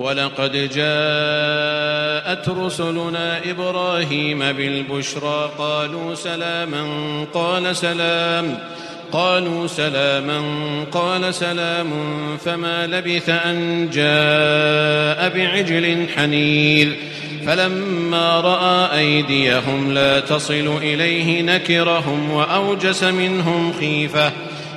ولقد جاءت رسلنا إبراهيم بالبشرى قالوا سلاما، قال سلام، قالوا سلاما، قال سلام، فما لبث أن جاء بعجل حنيذ. فلما رأى أيديهم لا تصل إليه نكرهم وأوجس منهم خيفة.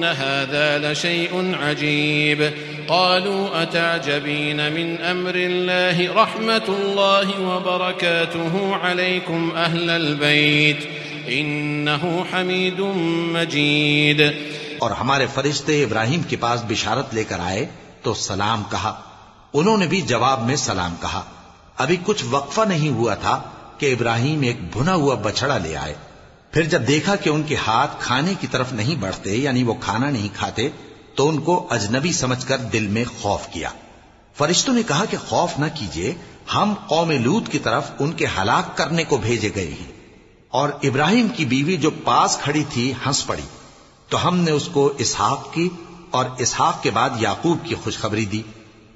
إن هذا لشيء عجيب قالوا أتعجبين من أمر الله رحمة الله وبركاته عليكم أهل البيت إنه حميد مجيد اور ہمارے فرشتے ابراہیم کے پاس بشارت لے کر آئے تو سلام کہا۔ انہوں نے بھی جواب میں سلام کہا۔ ابھی کچھ وقفہ نہیں ہوا تھا کہ ابراہیم ایک بھنا ہوا بچڑا لے آئے۔ پھر جب دیکھا کہ ان کے ہاتھ کھانے کی طرف نہیں بڑھتے یعنی وہ کھانا نہیں کھاتے، تو ان کو اجنبی سمجھ کر دل میں خوف کیا۔ فرشتوں نے کہا کہ خوف نہ کیجیے ہم قوم لوت کی طرف ان کے ہلاک کرنے کو بھیجے گئے ہیں۔ اور ابراہیم کی بیوی جو پاس کھڑی تھی ہنس پڑی۔ تو ہم نے اس کو اسحاق کی اور اسحاق کے بعد یعقوب کی خوشخبری دی۔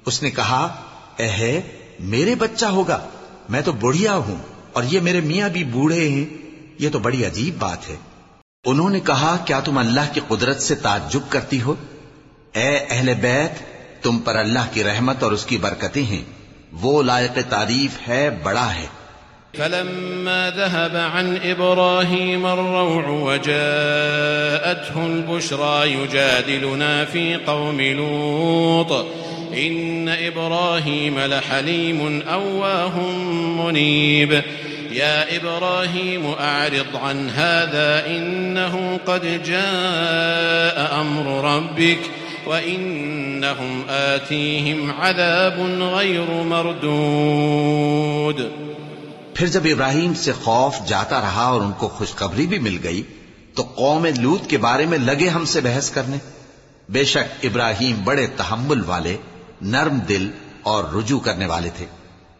اس نے کہا اے میرے بچہ ہوگا، میں تو بڑھیا ہوں اور یہ میرے میاں بھی بوڑھے ہیں۔ یہ تو بڑی عجیب بات ہے۔ انہوں نے کہا، کیا تم اللہ کی قدرت سے تعجب کرتی ہو؟ اے اہل بیت، تم پر اللہ کی رحمت اور اس کی برکتیں ہیں۔ وہ لائق تعریف ہے، بڑا ہے۔ فلما ذهب عن إبراهيم الروع وجاءته البشرى يجادلنا في قوم لوط، إن إبراهيم لحليم أواه منيب. يا إبراهيم أعرض عن هذا إنه قد جاء أمر ربك وإنهم آتيهم عذاب غير مردود. پھر جب ابراہیم سے خوف جاتا رہا اور ان کو خوشخبری بھی مل گئی، تو قوم لوت کے بارے میں لگے ہم سے بحث کرنے۔ بے شک ابراہیم بڑے تحمل والے، نرم دل اور رجوع کرنے والے تھے۔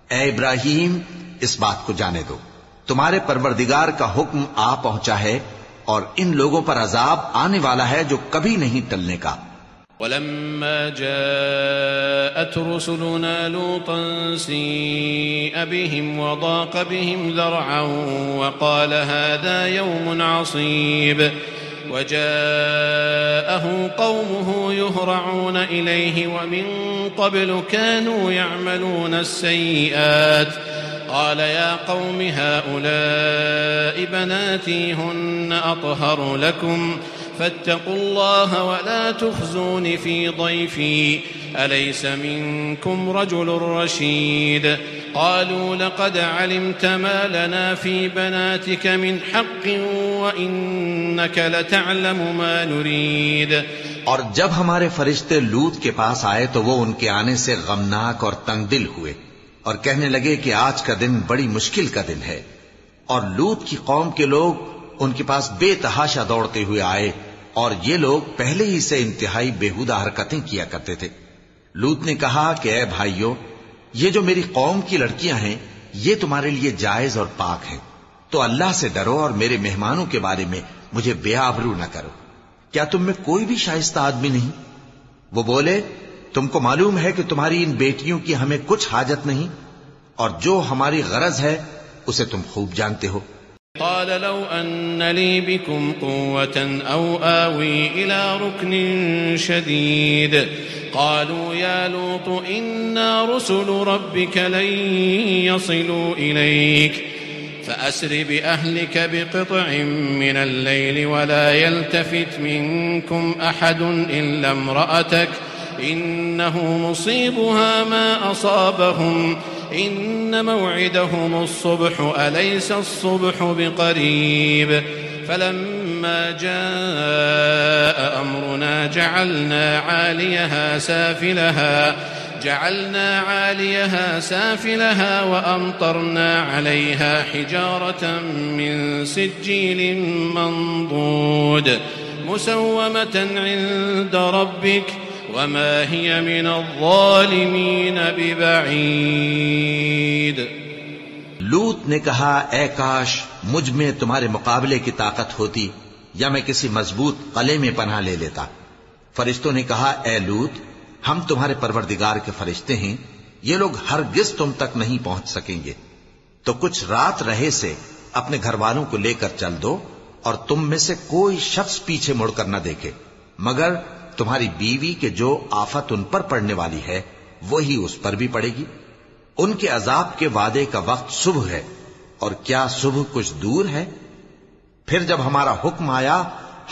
اے ابراہیم اس بات کو جانے دو۔ تمہارے پروردگار کا حکم آ پہنچا ہے اور ان لوگوں پر عذاب آنے والا ہے جو کبھی نہیں ٹلنے کا۔ ولما جاءت رسلنا لوطا سيء بهم وضاق بهم ذرعا وقال هذا يوم عصيب وجاءه قومه يهرعون إليه ومن قبل كانوا يعملون السيئات قال يا قوم هؤلاء بناتي هن أطهر لكم فاتقوا الله ولا تخزون في ضيفي أليس منكم رجل رشيد قالوا لقد علمت ما لنا في بناتك من حق وإنك لتعلم ما نريد اور جب ہمارے فرشتے لوت کے پاس آئے تو وہ ان کے آنے سے غمناک اور تنگ دل ہوئے۔ اور کہنے لگے کہ آج کا دن بڑی مشکل کا دن ہے اور لوت کی قوم کے لوگ ان کے پاس بے تحاشا دوڑتے ہوئے آئے اور یہ لوگ پہلے ہی سے انتہائی بےحدہ حرکتیں کیا کرتے تھے۔ لوت نے کہا کہ اے بھائیو یہ جو میری قوم کی لڑکیاں ہیں، یہ تمہارے لیے جائز اور پاک ہیں۔ تو اللہ سے ڈرو اور میرے مہمانوں کے بارے میں مجھے بے آبرو نہ کرو۔ کیا تم میں کوئی بھی شائستہ آدمی نہیں؟ وہ بولے تم کو معلوم ہے کہ تمہاری ان بیٹیوں کی ہمیں کچھ حاجت نہیں، اور جو ہماری غرض ہے، اسے تم خوب جانتے ہو۔ قال لو أن لي بكم قوة أو آوي إلى ركن شديد. قالوا يا لوط إنا رسل ربك لن يصلوا إليك. فأسر بأهلك بقطع من الليل ولا يلتفت منكم أحد إلا امرأتك. إنه مصيبها ما أصابهم. إن موعدهم الصبح، أليس الصبح بقريب؟ فلما جاء أمرنا جعلنا عاليها سافلها فجعلنا عاليها سافلها وأمطرنا عليها حجارة من سجيل منضود. مسومة عند ربك ۖ وما هي من الظالمين ببعيد. لوت نے کہا، اے کاش، مجھ میں تمہارے مقابلے کی طاقت ہوتی یا میں کسی مضبوط قلعے میں پناہ لے لیتا۔ فرشتوں نے کہا، اے لوت، ہم تمہارے پروردگار کے فرشتے ہیں، یہ لوگ ہرگز تم تک نہیں پہنچ سکیں گے۔ تو کچھ رات رہے سے اپنے گھر والوں کو لے کر چل دو اور تم میں سے کوئی شخص پیچھے مڑ کر نہ دیکھے۔ مگر تمہاری بیوی کے جو آفت ان پر پڑنے والی ہے، وہی اس پر بھی پڑے گی۔ ان کے عذاب کے وعدے کا وقت صبح ہے، اور کیا صبح کچھ دور ہے؟ پھر جب ہمارا حکم آیا،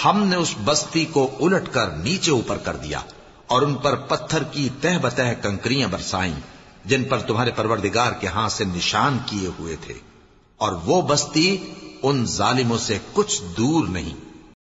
ہم نے اس بستی کو الٹ کر نیچے اوپر کر دیا، اور ان پر پتھر کی تہ بتہ کنکریاں برسائیں، جن پر تمہارے پروردگار کے ہاں سے نشان کیے ہوئے تھے۔ اور وہ بستی ان ظالموں سے کچھ دور نہیں۔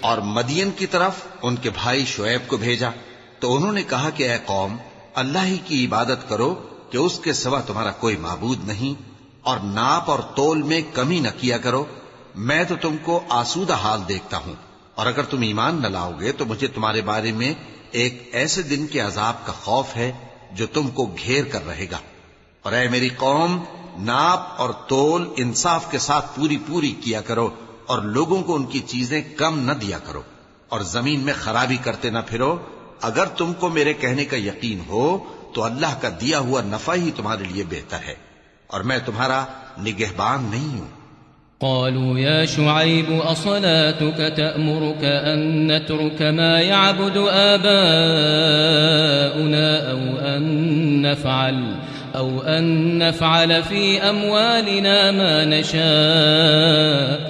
اور مدین کی طرف ان کے بھائی شعیب کو بھیجا۔ تو انہوں نے کہا کہ اے قوم، اللہ ہی کی عبادت کرو کہ اس کے سوا تمہارا کوئی معبود نہیں، اور ناپ اور تول میں کمی نہ کیا کرو۔ میں تو تم کو آسودہ حال دیکھتا ہوں۔ اور اگر تم ایمان نہ لاؤ گے تو مجھے تمہارے بارے میں ایک ایسے دن کے عذاب کا خوف ہے جو تم کو گھیر کر رہے گا۔ اور اے میری قوم، ناپ اور تول انصاف کے ساتھ پوری پوری کیا کرو۔ اور لوگوں کو ان کی چیزیں کم نہ دیا کرو اور زمین میں خرابی کرتے نہ پھرو۔ اگر تم کو میرے کہنے کا یقین ہو، تو اللہ کا دیا ہوا نفع ہی تمہارے لیے بہتر ہے اور میں تمہارا نگہبان نہیں ہوں۔ قالوا يا شعيب، أصلاتك تأمرك أن نترك ما يعبد آباؤنا أو أن نفعل، أو أن نفعل في أموالنا ما نشاء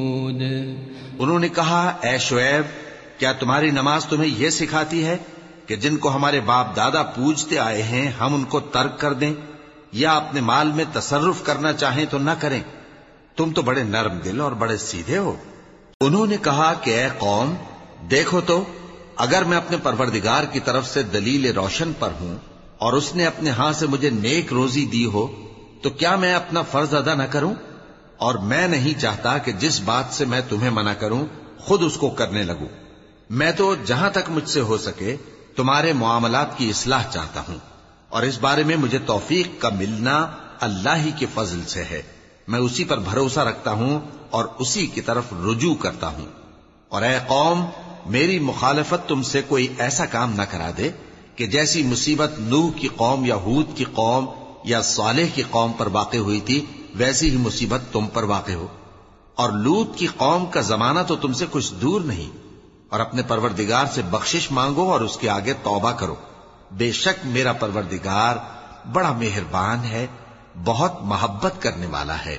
انہوں نے کہا، اے شعیب، کیا تمہاری نماز تمہیں یہ سکھاتی ہے کہ جن کو ہمارے باپ دادا پوجتے آئے ہیں، ہم ان کو ترک کر دیں؟ یا اپنے مال میں تصرف کرنا چاہیں تو نہ کریں؟ تم تو بڑے نرم دل اور بڑے سیدھے ہو۔ انہوں نے کہا کہ اے قوم، دیکھو تو، اگر میں اپنے پروردگار کی طرف سے دلیل روشن پر ہوں اور اس نے اپنے ہاں سے مجھے نیک روزی دی ہو، تو کیا میں اپنا فرض ادا نہ کروں؟ اور میں نہیں چاہتا کہ جس بات سے میں تمہیں منع کروں، خود اس کو کرنے لگوں۔ میں تو جہاں تک مجھ سے ہو سکے، تمہارے معاملات کی اصلاح چاہتا ہوں۔ اور اس بارے میں مجھے توفیق کا ملنا اللہ ہی کے فضل سے ہے۔ میں اسی پر بھروسہ رکھتا ہوں اور اسی کی طرف رجوع کرتا ہوں۔ اور اے قوم، میری مخالفت تم سے کوئی ایسا کام نہ کرا دے کہ جیسی مصیبت نوح کی قوم یا ہود کی قوم یا صالح کی قوم پر واقع ہوئی تھی ویسی ہی مصیبت تم پر واقع ہو۔ اور لوت کی قوم کا زمانہ تو تم سے کچھ دور نہیں۔ اور اپنے پروردگار سے بخشش مانگو اور اس کے آگے توبہ کرو۔ بے شک میرا پروردگار بڑا مہربان ہے، بہت محبت کرنے والا ہے۔